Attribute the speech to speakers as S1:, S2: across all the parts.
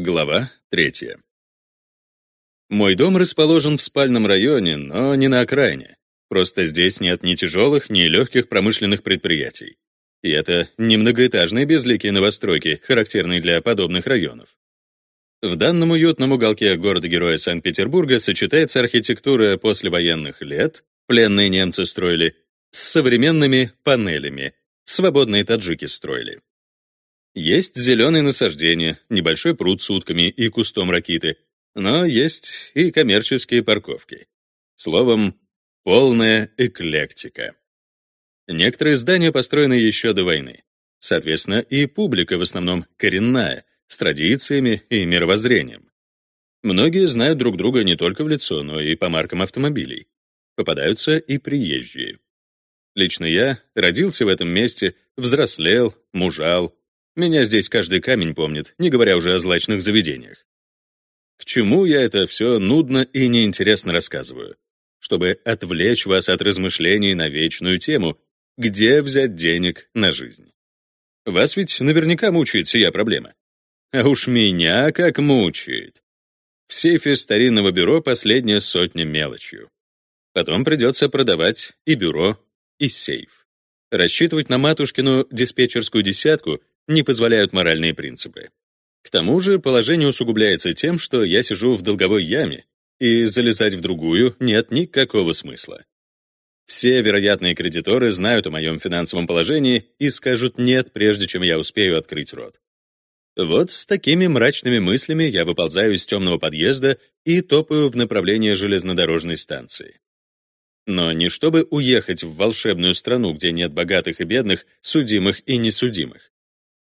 S1: Глава третья. Мой дом расположен в спальном районе, но не на окраине. Просто здесь нет ни тяжелых, ни легких промышленных предприятий. И это не многоэтажные безликие новостройки, характерные для подобных районов. В данном уютном уголке города-героя Санкт-Петербурга сочетается архитектура послевоенных лет, пленные немцы строили, с современными панелями, свободные таджики строили. Есть зеленые насаждения, небольшой пруд с утками и кустом ракиты, но есть и коммерческие парковки. Словом, полная эклектика. Некоторые здания построены еще до войны. Соответственно, и публика в основном коренная, с традициями и мировоззрением. Многие знают друг друга не только в лицо, но и по маркам автомобилей. Попадаются и приезжие. Лично я родился в этом месте, взрослел, мужал, меня здесь каждый камень помнит, не говоря уже о злачных заведениях. К чему я это все нудно и неинтересно рассказываю? Чтобы отвлечь вас от размышлений на вечную тему, где взять денег на жизнь. Вас ведь наверняка мучает сия проблема. А уж меня как мучает. В сейфе старинного бюро последняя сотня мелочью. Потом придется продавать и бюро, и сейф. Рассчитывать на матушкину диспетчерскую десятку не позволяют моральные принципы. К тому же положение усугубляется тем, что я сижу в долговой яме, и залезать в другую нет никакого смысла. Все вероятные кредиторы знают о моем финансовом положении и скажут «нет», прежде чем я успею открыть рот. Вот с такими мрачными мыслями я выползаю из темного подъезда и топаю в направлении железнодорожной станции. Но не чтобы уехать в волшебную страну, где нет богатых и бедных, судимых и несудимых.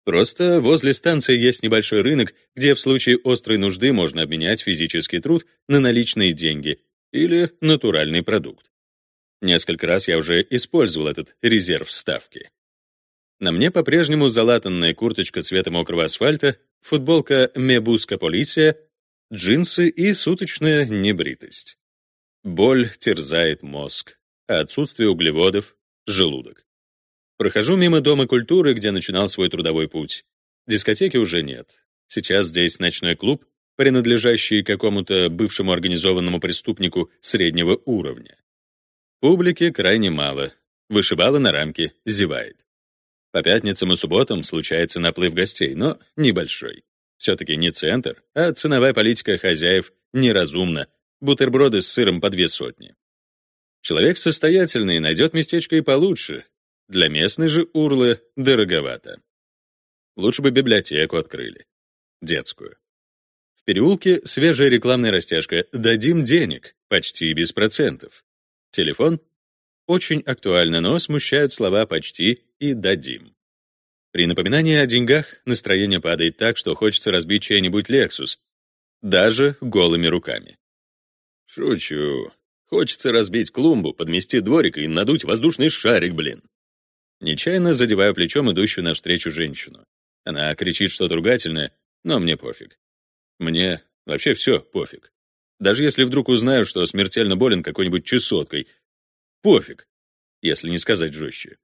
S1: Просто возле станции есть небольшой рынок, где в случае острой нужды можно обменять физический труд на наличные деньги или натуральный продукт. Несколько раз я уже использовал этот резерв ставки. На мне по-прежнему залатанная курточка цвета мокрого асфальта, футболка «Мебуска полиция», джинсы и суточная небритость. Боль терзает мозг, а отсутствие углеводов — желудок. Прохожу мимо Дома культуры, где начинал свой трудовой путь. Дискотеки уже нет. Сейчас здесь ночной клуб, принадлежащий какому-то бывшему организованному преступнику среднего уровня. Публики крайне мало. Вышибала на рамке, зевает. По пятницам и субботам случается наплыв гостей, но небольшой. Все-таки не центр, а ценовая политика хозяев неразумна. Бутерброды с сыром по две сотни. Человек состоятельный найдет местечко и получше, для местной же урлы дороговато. Лучше бы библиотеку открыли. Детскую. В переулке свежая рекламная растяжка «Дадим денег» почти без процентов. Телефон? Очень актуально, но смущают слова «почти» и «дадим». При напоминании о деньгах настроение падает так, что хочется разбить чей-нибудь «Лексус», даже голыми руками. Шучу. Хочется разбить клумбу, подмести дворик и надуть воздушный шарик, блин. Нечаянно задеваю плечом идущую навстречу женщину. Она кричит что-то ругательное, но мне пофиг. Мне вообще все пофиг. Даже если вдруг узнаю, что смертельно болен какой-нибудь чесоткой. Пофиг, если не сказать жестче.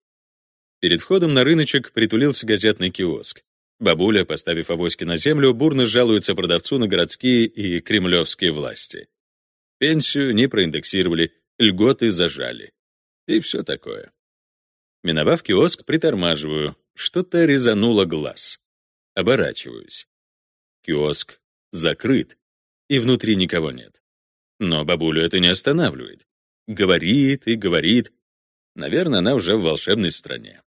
S1: Перед входом на рыночек притулился газетный киоск. Бабуля, поставив авоськи на землю, бурно жалуется продавцу на городские и кремлевские власти. Пенсию не проиндексировали, льготы зажали. И все такое. Миновав киоск, притормаживаю. Что-то резануло глаз. Оборачиваюсь. Киоск закрыт, и внутри никого нет. Но бабулю это не останавливает. Говорит и говорит. Наверное, она уже в волшебной стране.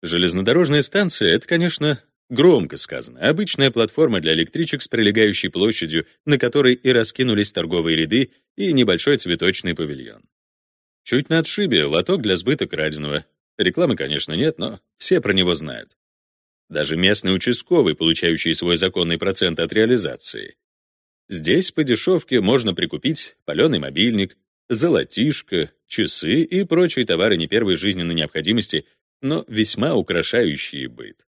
S1: Железнодорожная станция — это, конечно, громко сказано. Обычная платформа для электричек с прилегающей площадью, на которой и раскинулись торговые ряды и небольшой цветочный павильон. Чуть на отшибе лоток для сбыта краденого, Рекламы, конечно, нет, но все про него знают. Даже местный участковый, получающий свой законный процент от реализации. Здесь по дешевке можно прикупить паленый мобильник, золотишко, часы и прочие товары не первой жизненной необходимости, но весьма украшающие быт.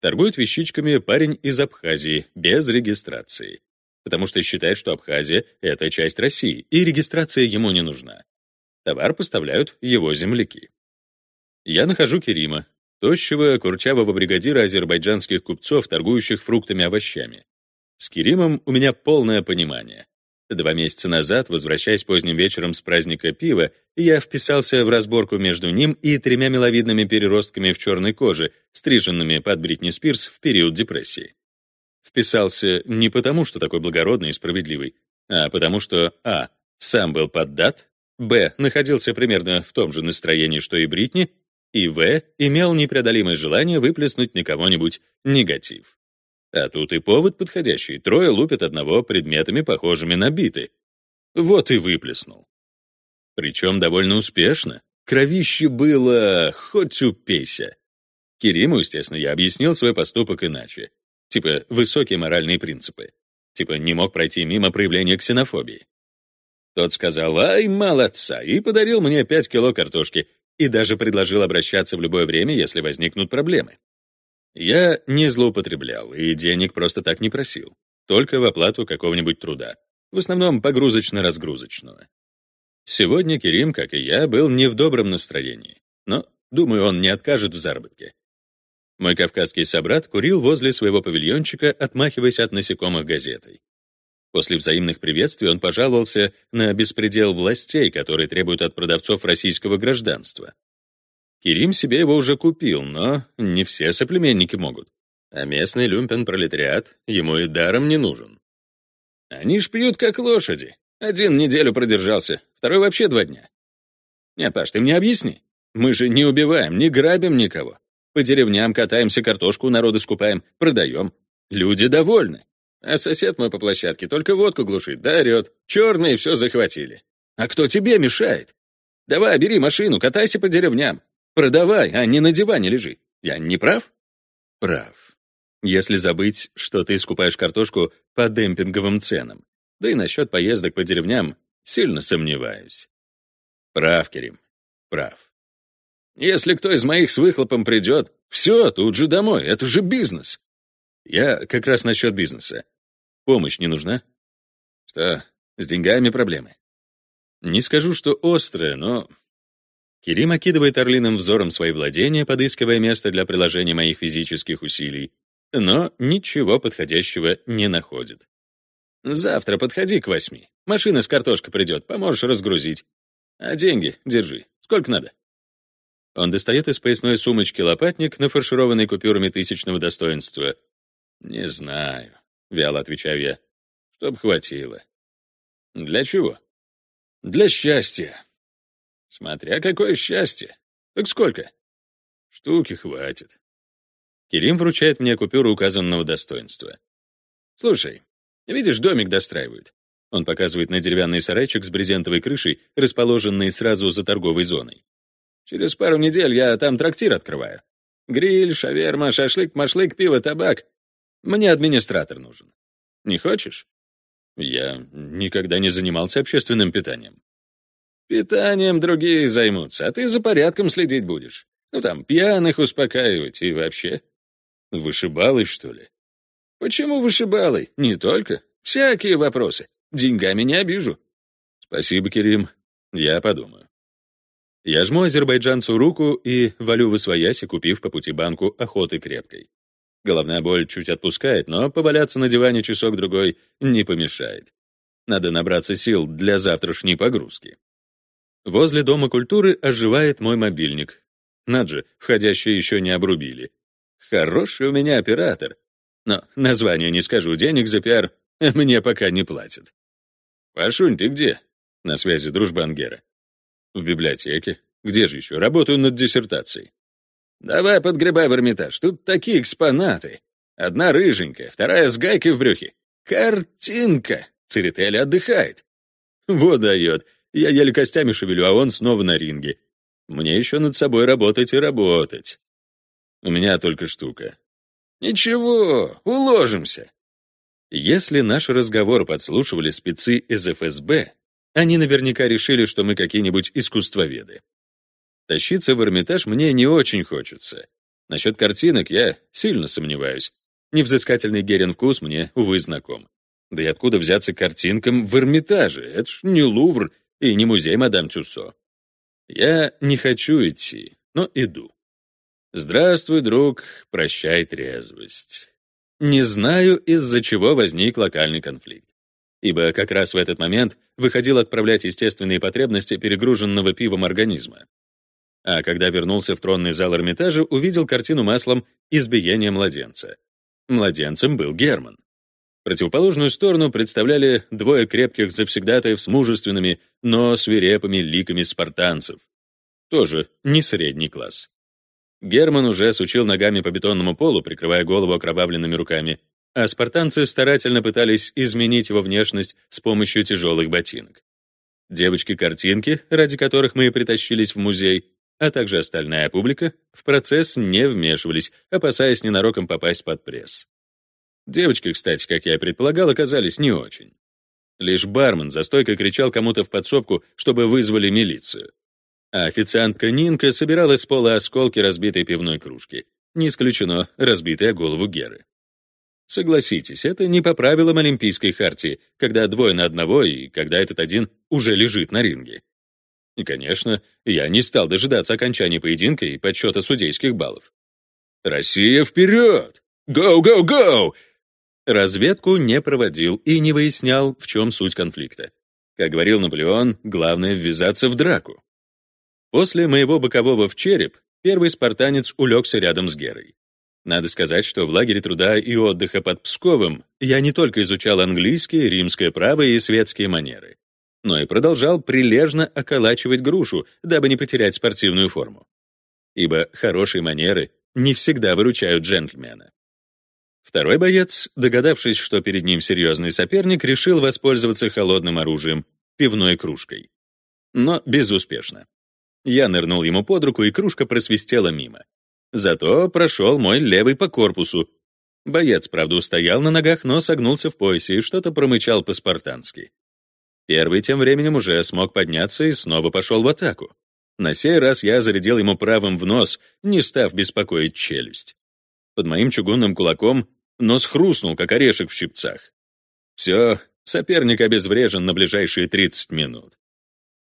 S1: Торгует вещичками парень из Абхазии, без регистрации, потому что считает, что Абхазия — это часть России, и регистрация ему не нужна. Товар поставляют его земляки. Я нахожу Керима, тощего, курчавого бригадира азербайджанских купцов, торгующих фруктами и овощами. С Керимом у меня полное понимание. Два месяца назад, возвращаясь поздним вечером с праздника пива, я вписался в разборку между ним и тремя миловидными переростками в черной коже, стриженными под Бритни Спирс в период депрессии. Вписался не потому, что такой благородный и справедливый, а потому что а. сам был поддат, б. находился примерно в том же настроении, что и Бритни, и в. имел непреодолимое желание выплеснуть на кого-нибудь негатив. А тут и повод подходящий. Трое лупят одного предметами, похожими на биты. Вот и выплеснул. Причем довольно успешно. Кровище было хоть упейся. Кериму, естественно, я объяснил свой поступок иначе. Типа, высокие моральные принципы. Типа, не мог пройти мимо проявления ксенофобии. Тот сказал «Ай, молодца!» и подарил мне 5 кило картошки и даже предложил обращаться в любое время, если возникнут проблемы. Я не злоупотреблял и денег просто так не просил, только в оплату какого-нибудь труда, в основном погрузочно-разгрузочного. Сегодня Керим, как и я, был не в добром настроении, но, думаю, он не откажет в заработке. Мой кавказский собрат курил возле своего павильончика, отмахиваясь от насекомых газетой. После взаимных приветствий он пожаловался на беспредел властей, которые требуют от продавцов российского гражданства. Кирим себе его уже купил, но не все соплеменники могут. А местный люмпен-пролетариат ему и даром не нужен. Они ж пьют как лошади. Один неделю продержался, второй вообще два дня. Нет, Паш, ты мне объясни. Мы же не убиваем, не грабим никого. По деревням катаемся, картошку у народа скупаем, продаем. Люди довольны. А сосед мой по площадке только водку глушит, да орет. Черные все захватили. А кто тебе мешает? Давай, бери машину, катайся по деревням. Продавай, а не на диване лежи. Я не прав? Прав. Если забыть, что ты скупаешь картошку по демпинговым ценам. Да и насчет поездок по деревням сильно сомневаюсь. Прав, Керим, прав. Если кто из моих с выхлопом придет, все, тут же домой, это же бизнес. Я как раз насчет бизнеса. Помощь не нужна? Что, с деньгами проблемы? Не скажу, что острая, но Керим окидывает орлиным взором свои владения, подыскивая место для приложения моих физических усилий, но ничего подходящего не находит. «Завтра подходи к восьми. Машина с картошкой придет, поможешь разгрузить. А деньги держи. Сколько надо?» Он достает из поясной сумочки лопатник, нафаршированный купюрами тысячного достоинства. «Не знаю», — вяло отвечаю я. «Чтоб хватило». «Для чего?» «Для счастья», Смотря какое счастье. Так сколько? Штуки хватит. Керим вручает мне купюру указанного достоинства. Слушай, видишь, домик достраивают. Он показывает на деревянный сарайчик с брезентовой крышей, расположенный сразу за торговой зоной. Через пару недель я там трактир открываю. Гриль, шаверма, шашлык, машлык, пиво, табак. Мне администратор нужен. Не хочешь? Я никогда не занимался общественным питанием. Питанием другие займутся, а ты за порядком следить будешь. Ну там, пьяных успокаивать и вообще. Вышибалый, что ли? Почему вышибалый? Не только. Всякие вопросы. Деньгами не обижу. Спасибо, Керим. Я подумаю. Я жму азербайджанцу руку и валю в освояси, купив по пути банку охоты крепкой. Головная боль чуть отпускает, но поваляться на диване часок-другой не помешает. Надо набраться сил для завтрашней погрузки. Возле Дома культуры оживает мой мобильник. Над входящие еще не обрубили. Хороший у меня оператор. Но название не скажу, денег за пиар мне пока не платят. «Пашунь, ты где?» На связи дружбан Гера. «В библиотеке. Где же еще? Работаю над диссертацией». «Давай подгребай в Эрмитаж. Тут такие экспонаты. Одна рыженькая, вторая с гайкой в брюхе. Картинка. Церетели отдыхает». «Вот дает. Я еле костями шевелю, а он снова на ринге. Мне еще над собой работать и работать. У меня только штука. Ничего, уложимся. Если наш разговор подслушивали спецы из ФСБ, они наверняка решили, что мы какие-нибудь искусствоведы. Тащиться в Эрмитаж мне не очень хочется. Насчет картинок я сильно сомневаюсь. Невзыскательный Герин вкус мне, увы, знаком. Да и откуда взяться картинкам в Эрмитаже? Это ж не Лувр и не музей мадам Тюссо. Я не хочу идти, но иду. Здравствуй, друг, прощай трезвость. Не знаю, из-за чего возник локальный конфликт. Ибо как раз в этот момент выходил отправлять естественные потребности перегруженного пивом организма. А когда вернулся в тронный зал Эрмитажа, увидел картину маслом «Избиение младенца». Младенцем был Герман. Противоположную сторону представляли двое крепких завсегдатаев с мужественными, но свирепыми ликами спартанцев. Тоже не средний класс. Герман уже сучил ногами по бетонному полу, прикрывая голову окровавленными руками, а спартанцы старательно пытались изменить его внешность с помощью тяжелых ботинок. Девочки-картинки, ради которых мы и притащились в музей, а также остальная публика, в процесс не вмешивались, опасаясь ненароком попасть под пресс. Девочки, кстати, как я и предполагал, оказались не очень. Лишь бармен за стойкой кричал кому-то в подсобку, чтобы вызвали милицию. А официантка Нинка собирала с пола осколки разбитой пивной кружки. Не исключено, разбитая голову Геры. Согласитесь, это не по правилам Олимпийской хартии, когда двое на одного и когда этот один уже лежит на ринге. И, конечно, я не стал дожидаться окончания поединка и подсчета судейских баллов. «Россия вперед! Гоу, гоу, гоу!» Разведку не проводил и не выяснял, в чем суть конфликта. Как говорил Наполеон, главное — ввязаться в драку. После моего бокового в череп первый спартанец улегся рядом с Герой. Надо сказать, что в лагере труда и отдыха под Псковом я не только изучал английский, римское право и светские манеры, но и продолжал прилежно околачивать грушу, дабы не потерять спортивную форму. Ибо хорошие манеры не всегда выручают джентльмена. Второй боец, догадавшись, что перед ним серьезный соперник, решил воспользоваться холодным оружием — пивной кружкой. Но безуспешно. Я нырнул ему под руку, и кружка просвистела мимо. Зато прошел мой левый по корпусу. Боец, правда, устоял на ногах, но согнулся в поясе и что-то промычал по-спартански. Первый тем временем уже смог подняться и снова пошел в атаку. На сей раз я зарядил ему правым в нос, не став беспокоить челюсть. Под моим чугунным кулаком нос хрустнул, как орешек в щипцах. Все, соперник обезврежен на ближайшие 30 минут.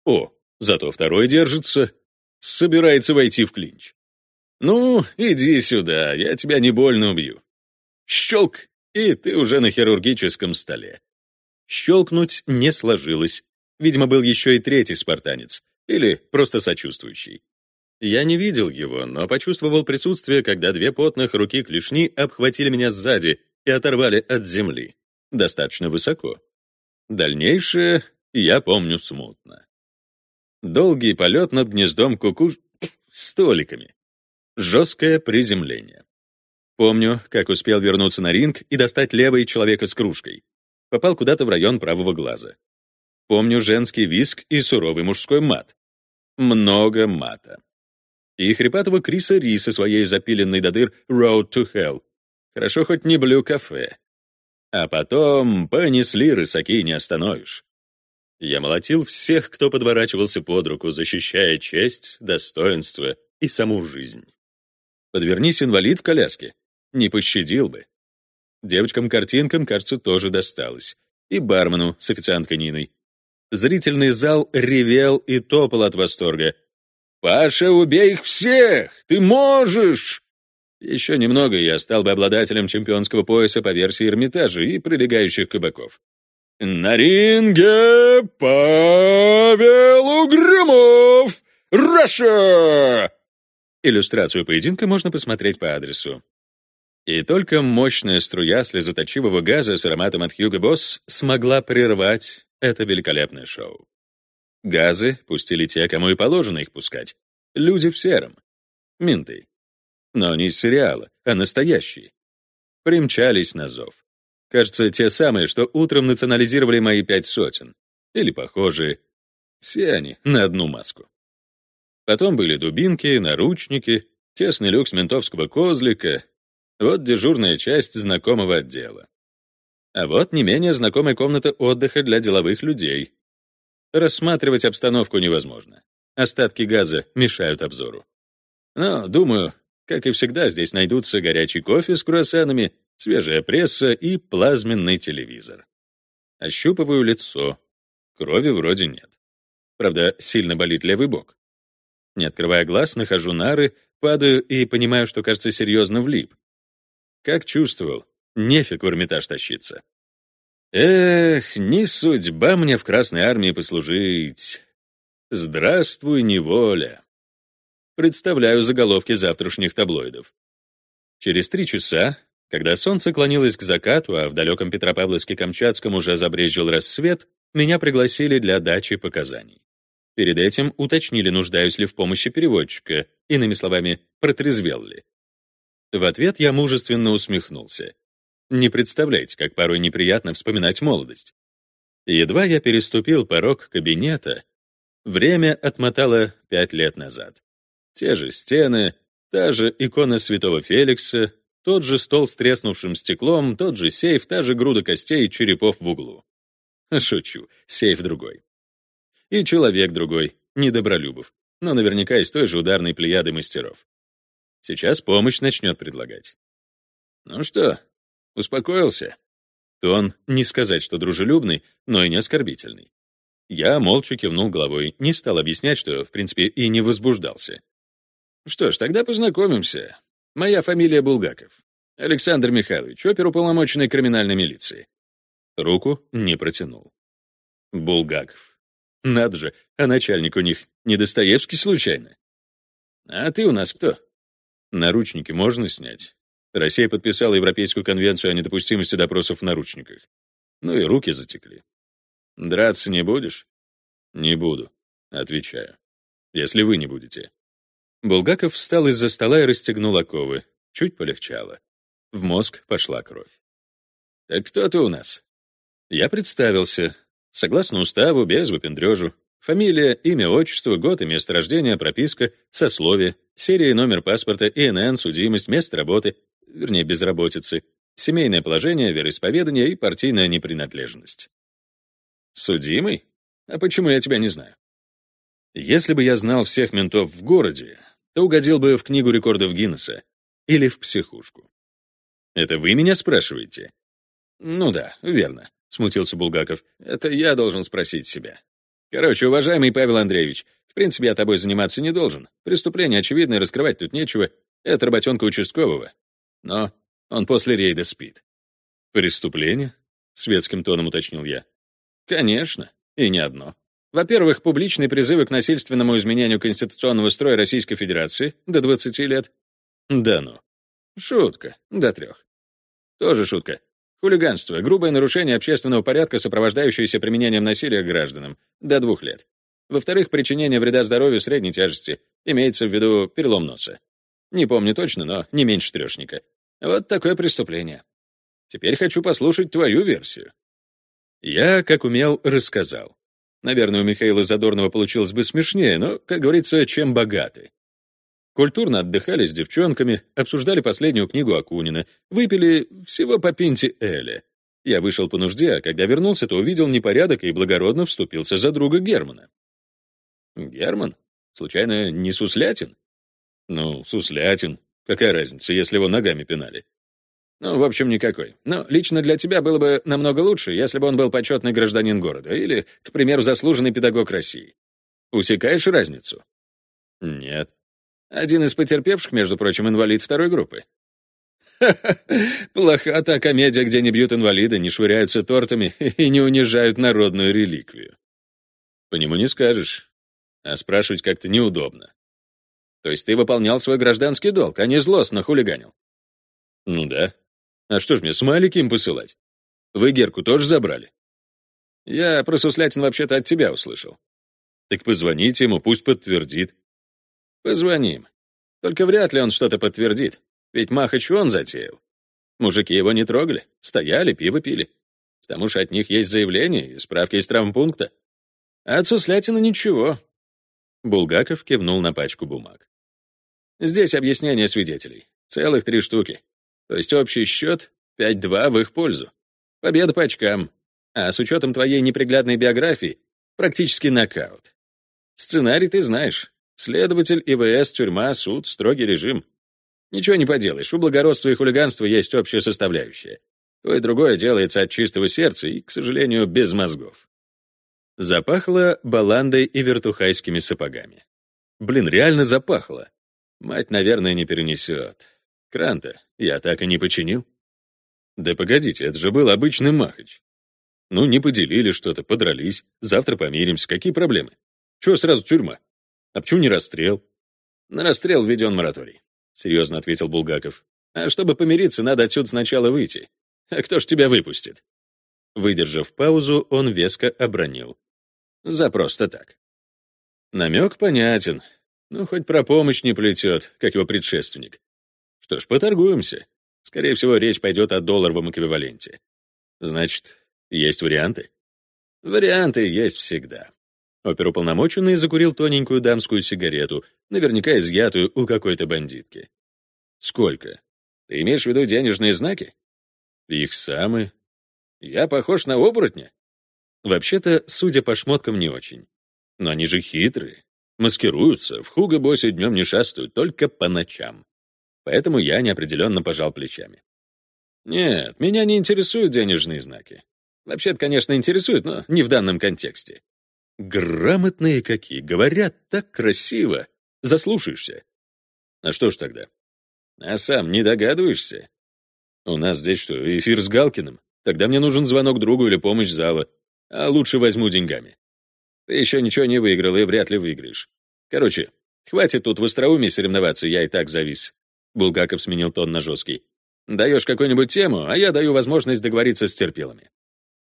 S1: О, Зато второй держится, собирается войти в клинч. «Ну, иди сюда, я тебя не больно убью». Щелк, и ты уже на хирургическом столе. Щелкнуть не сложилось. Видимо, был еще и третий спартанец. Или просто сочувствующий. Я не видел его, но почувствовал присутствие, когда две потных руки клешни обхватили меня сзади и оторвали от земли. Достаточно высоко. Дальнейшее я помню смутно. Долгий полет над гнездом куку... столиками. Жесткое приземление. Помню, как успел вернуться на ринг и достать левый человека с кружкой. Попал куда-то в район правого глаза. Помню женский виск и суровый мужской мат. Много мата. И хрипатого Криса Ри со своей запиленной до дыр «Road to Hell». Хорошо хоть не блю кафе. А потом понесли рысаки не остановишь. Я молотил всех, кто подворачивался под руку, защищая честь, достоинство и саму жизнь. Подвернись инвалид в коляске. Не пощадил бы. Девочкам-картинкам, кажется, тоже досталось. И бармену с официанткой Ниной. Зрительный зал ревел и топал от восторга. «Паша, убей их всех! Ты можешь!» Еще немного, и я стал бы обладателем чемпионского пояса по версии Эрмитажа и прилегающих кабаков. На ринге Павел Угрюмов! Раша! Иллюстрацию поединка можно посмотреть по адресу. И только мощная струя слезоточивого газа с ароматом от Hugo Boss смогла прервать это великолепное шоу. Газы пустили те, кому и положено их пускать. Люди в сером. Менты. Но не из сериала, а настоящие. Примчались на зов. Кажется, те самые, что утром национализировали мои пять сотен. Или похожие. Все они на одну маску. Потом были дубинки, наручники, тесный люкс ментовского козлика. Вот дежурная часть знакомого отдела. А вот не менее знакомая комната отдыха для деловых людей. Рассматривать обстановку невозможно. Остатки газа мешают обзору. Но, думаю, как и всегда, здесь найдутся горячий кофе с круассанами свежая пресса и плазменный телевизор. Ощупываю лицо. Крови вроде нет. Правда, сильно болит левый бок. Не открывая глаз, нахожу нары, падаю и понимаю, что, кажется, серьезно влип. Как чувствовал, Нефиг в Эрмитаж тащиться. Эх, не судьба мне в Красной Армии послужить. Здравствуй, неволя. Представляю заголовки завтрашних таблоидов. Через три часа, когда солнце клонилось к закату, а в далеком Петропавловске-Камчатском уже забрезжил рассвет, меня пригласили для дачи показаний. Перед этим уточнили, нуждаюсь ли в помощи переводчика, иными словами, протрезвел ли. В ответ я мужественно усмехнулся. Не представляете, как порой неприятно вспоминать молодость. Едва я переступил порог кабинета, время отмотало пять лет назад. Те же стены, та же икона святого Феликса, тот же стол с треснувшим стеклом, тот же сейф, та же груда костей и черепов в углу. Шучу, сейф другой. И человек другой, недобролюбов, но наверняка из той же ударной плеяды мастеров. Сейчас помощь начнет предлагать. Ну что, успокоился? Тон не сказать, что дружелюбный, но и не оскорбительный. Я молча кивнул головой, не стал объяснять, что, в принципе, и не возбуждался. Что ж, тогда познакомимся. Моя фамилия Булгаков. Александр Михайлович, оперуполномоченный криминальной милиции. Руку не протянул. Булгаков. Надо же, а начальник у них не Достоевский случайно? А ты у нас кто? Наручники можно снять? Россия подписала Европейскую конвенцию о недопустимости допросов в наручниках. Ну и руки затекли. Драться не будешь? Не буду, отвечаю. Если вы не будете. Булгаков встал из-за стола и расстегнул оковы. Чуть полегчало. В мозг пошла кровь. «Так кто ты у нас?» Я представился, Согласно уставу, без выпендрежу. Фамилия, имя, отчество, год и место рождения, прописка, сословие, серия и номер паспорта, ИНН, судимость, место работы, вернее, безработицы, семейное положение, вероисповедание и партийная непринадлежность. Судимый? А почему я тебя не знаю? Если бы я знал всех ментов в городе, то угодил бы в книгу рекордов Гиннесса или в психушку. Это вы меня спрашиваете? Ну да, верно. — смутился Булгаков. «Это я должен спросить себя. Короче, уважаемый Павел Андреевич, в принципе, я тобой заниматься не должен. Преступление очевидное, раскрывать тут нечего. Это работенка участкового. Но он после рейда спит». «Преступление?» — светским тоном уточнил я. «Конечно. И не одно. Во-первых, публичные призывы к насильственному изменению конституционного строя Российской Федерации до 20 лет. Да ну. Шутка. До трех. Тоже шутка. Хулиганство — грубое нарушение общественного порядка, сопровождающееся применением насилия к гражданам, до двух лет. Во-вторых, причинение вреда здоровью средней тяжести, имеется в виду перелом носа. Не помню точно, но не меньше трешника. Вот такое преступление. Теперь хочу послушать твою версию. Я, как умел, рассказал. Наверное, у Михаила Задорнова получилось бы смешнее, но, как говорится, чем богаты. Культурно отдыхали с девчонками, обсуждали последнюю книгу Акунина, выпили всего по пинте Эля. Я вышел по нужде, а когда вернулся, то увидел непорядок и благородно вступился за друга Германа. Герман? Случайно не Суслятин? Ну, Суслятин. Какая разница, если его ногами пинали? Ну, в общем, никакой. Но лично для тебя было бы намного лучше, если бы он был почетный гражданин города или, к примеру, заслуженный педагог России. Усекаешь разницу? Нет. Один из потерпевших, между прочим, инвалид второй группы. Ха-ха, плоха та комедия, где не бьют инвалида, не швыряются тортами и не унижают народную реликвию. По нему не скажешь, а спрашивать как-то неудобно. То есть ты выполнял свой гражданский долг, а не злостно хулиганил? Ну да. А что ж мне, смайлики им посылать? Вы Герку тоже забрали? Я про Суслятин вообще-то от тебя услышал. Так позвоните ему, пусть подтвердит. Позвоним. Только вряд ли он что-то подтвердит, ведь Махач он затеял. Мужики его не трогали, стояли, пиво пили. Потому что от них есть заявление и справки из травмпункта. А от Суслятина ничего. Булгаков кивнул на пачку бумаг. Здесь объяснение свидетелей. Целых три штуки. То есть общий счет 5-2 в их пользу. Победа по очкам. А с учетом твоей неприглядной биографии практически нокаут. Сценарий ты знаешь. Следователь, ИВС, тюрьма, суд, строгий режим. Ничего не поделаешь, у благородства и хулиганства есть общая составляющая. То и другое делается от чистого сердца и, к сожалению, без мозгов. Запахло баландой и вертухайскими сапогами. Блин, реально запахло. Мать, наверное, не перенесет. Кранта я так и не починил. Да погодите, это же был обычный махач. Ну, не поделили что-то, подрались, завтра помиримся, какие проблемы? Чего сразу тюрьма? А почему не расстрел? На расстрел введен мораторий, серьезно ответил Булгаков. А чтобы помириться, надо отсюда сначала выйти. А кто ж тебя выпустит? Выдержав паузу, он веско обронил. За просто так. Намек понятен. Ну, хоть про помощь не плетет, как его предшественник. Что ж, поторгуемся. Скорее всего, речь пойдет о долларовом эквиваленте. Значит, есть варианты? Варианты есть всегда. Оперуполномоченный закурил тоненькую дамскую сигарету, наверняка изъятую у какой-то бандитки. Сколько? Ты имеешь в виду денежные знаки? Их самые. Я похож на оборотня? Вообще-то, судя по шмоткам, не очень. Но они же хитрые. Маскируются, в хуго-боссе днем не шастают, только по ночам. Поэтому я неопределенно пожал плечами. Нет, меня не интересуют денежные знаки. Вообще-то, конечно, интересует, но не в данном контексте. Грамотные какие, говорят так красиво. Заслушаешься. А что ж тогда? А сам не догадываешься? У нас здесь что, эфир с Галкиным? Тогда мне нужен звонок другу или помощь зала. А лучше возьму деньгами. Ты еще ничего не выиграл и вряд ли выиграешь. Короче, хватит тут в остроумии соревноваться, я и так завис. Булгаков сменил тон на жесткий. Даешь какую-нибудь тему, а я даю возможность договориться с терпилами.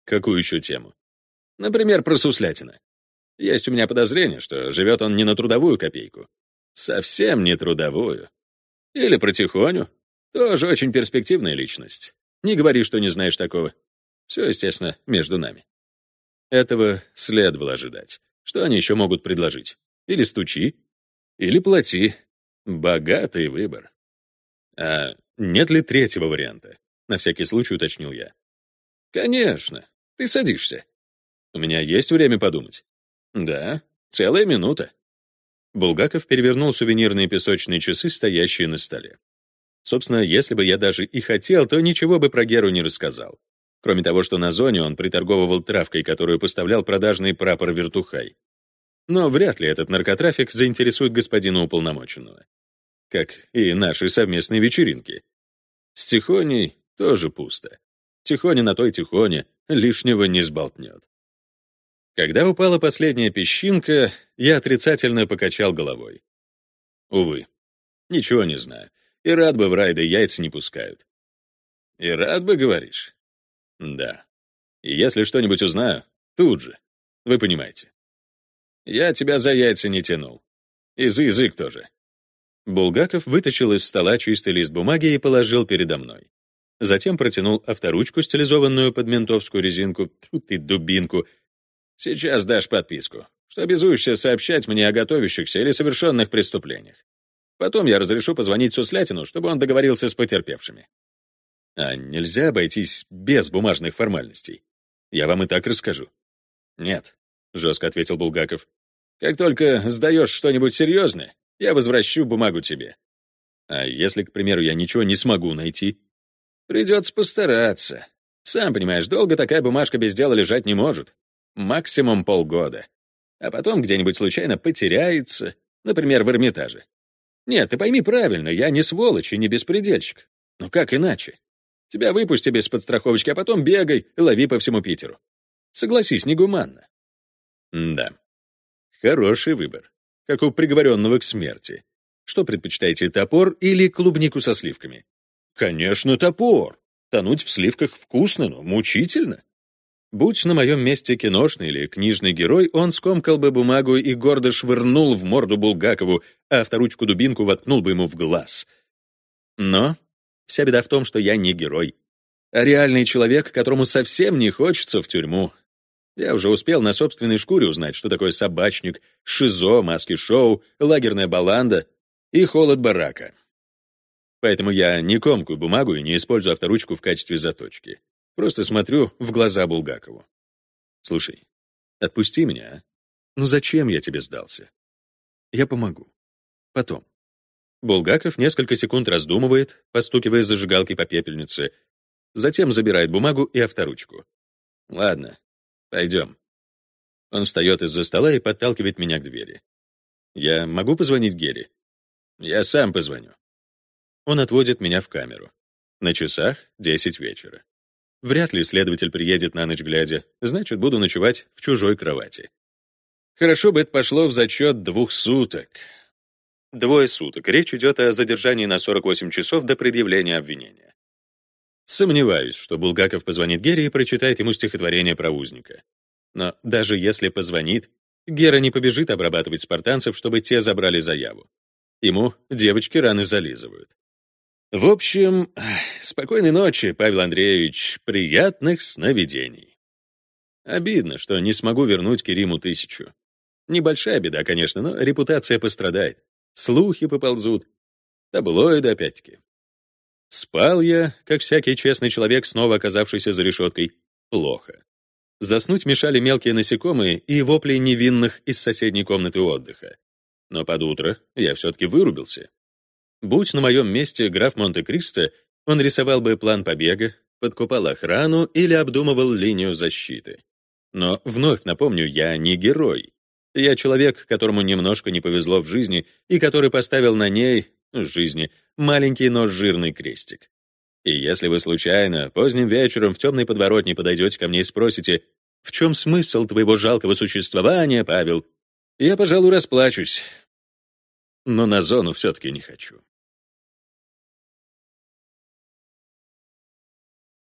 S1: Какую еще тему? Например, про Суслятина. Есть у меня подозрение, что живет он не на трудовую копейку. Совсем не трудовую. Или про Тихоню. Тоже очень перспективная личность. Не говори, что не знаешь такого. Все, естественно, между нами. Этого следовало ожидать. Что они еще могут предложить? Или стучи, или плати. Богатый выбор. А нет ли третьего варианта? На всякий случай уточнил я. Конечно. Ты садишься. У меня есть время подумать. Да, целая минута. Булгаков перевернул сувенирные песочные часы, стоящие на столе. Собственно, если бы я даже и хотел, то ничего бы про Геру не рассказал. Кроме того, что на зоне он приторговывал травкой, которую поставлял продажный прапор Вертухай. Но вряд ли этот наркотрафик заинтересует господина уполномоченного. Как и наши совместные вечеринки. С Тихоней тоже пусто. Тихоня на той Тихоне, лишнего не сболтнет. Когда упала последняя песчинка, я отрицательно покачал головой. Увы, ничего не знаю. И рад бы в райды яйца не пускают. И рад бы, говоришь? Да. И если что-нибудь узнаю, тут же. Вы понимаете. Я тебя за яйца не тянул. И за язык тоже. Булгаков вытащил из стола чистый лист бумаги и положил передо мной. Затем протянул авторучку, стилизованную под ментовскую резинку, тут и дубинку. Сейчас дашь подписку, что обязуешься сообщать мне о готовящихся или совершенных преступлениях. Потом я разрешу позвонить Суслятину, чтобы он договорился с потерпевшими. А нельзя обойтись без бумажных формальностей. Я вам и так расскажу. Нет, жестко ответил Булгаков. Как только сдаешь что-нибудь серьезное, я возвращу бумагу тебе. А если, к примеру, я ничего не смогу найти? Придется постараться. Сам понимаешь, долго такая бумажка без дела лежать не может. Максимум полгода. А потом где-нибудь случайно потеряется, например, в Эрмитаже. Нет, ты пойми правильно, я не сволочь и не беспредельщик. Ну как иначе? Тебя выпусти без подстраховочки, а потом бегай и лови по всему Питеру. Согласись, негуманно. Да. Хороший выбор. Как у приговоренного к смерти. Что предпочитаете, топор или клубнику со сливками? Конечно, топор. Тонуть в сливках вкусно, но мучительно. Будь на моем месте киношный или книжный герой, он скомкал бы бумагу и гордо швырнул в морду Булгакову, а авторучку-дубинку воткнул бы ему в глаз. Но вся беда в том, что я не герой, а реальный человек, которому совсем не хочется в тюрьму. Я уже успел на собственной шкуре узнать, что такое собачник, шизо, маски-шоу, лагерная баланда и холод барака. Поэтому я не комкую бумагу и не использую авторучку в качестве заточки. Просто смотрю в глаза Булгакову. «Слушай, отпусти меня, а? Ну зачем я тебе сдался? Я помогу. Потом». Булгаков несколько секунд раздумывает, постукивая зажигалкой по пепельнице, затем забирает бумагу и авторучку. «Ладно, пойдем». Он встает из-за стола и подталкивает меня к двери. «Я могу позвонить Гере?» «Я сам позвоню». Он отводит меня в камеру. На часах 10 вечера. Вряд ли следователь приедет на ночь глядя, значит, буду ночевать в чужой кровати. Хорошо бы это пошло в зачет двух суток. Двое суток. Речь идет о задержании на 48 часов до предъявления обвинения. Сомневаюсь, что Булгаков позвонит Гере и прочитает ему стихотворение про узника. Но даже если позвонит, Гера не побежит обрабатывать спартанцев, чтобы те забрали заяву. Ему девочки раны зализывают. В общем, спокойной ночи, Павел Андреевич, приятных сновидений. Обидно, что не смогу вернуть Кериму тысячу. Небольшая беда, конечно, но репутация пострадает. Слухи поползут. Таблоиды опять-таки. Спал я, как всякий честный человек, снова оказавшийся за решеткой, плохо. Заснуть мешали мелкие насекомые и вопли невинных из соседней комнаты отдыха. Но под утро я все-таки вырубился. Будь на моем месте граф Монте-Кристо, он рисовал бы план побега, подкупал охрану или обдумывал линию защиты. Но вновь напомню, я не герой. Я человек, которому немножко не повезло в жизни и который поставил на ней, в жизни, маленький, но жирный крестик. И если вы случайно поздним вечером в темной подворотне подойдете ко мне и спросите, в чем смысл твоего жалкого существования, Павел, я, пожалуй, расплачусь. Но на зону все-таки не хочу.